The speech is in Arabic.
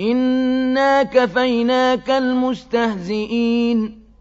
إِنَّا كَفَيْنَاكَ الْمُسْتَهْزِئِينَ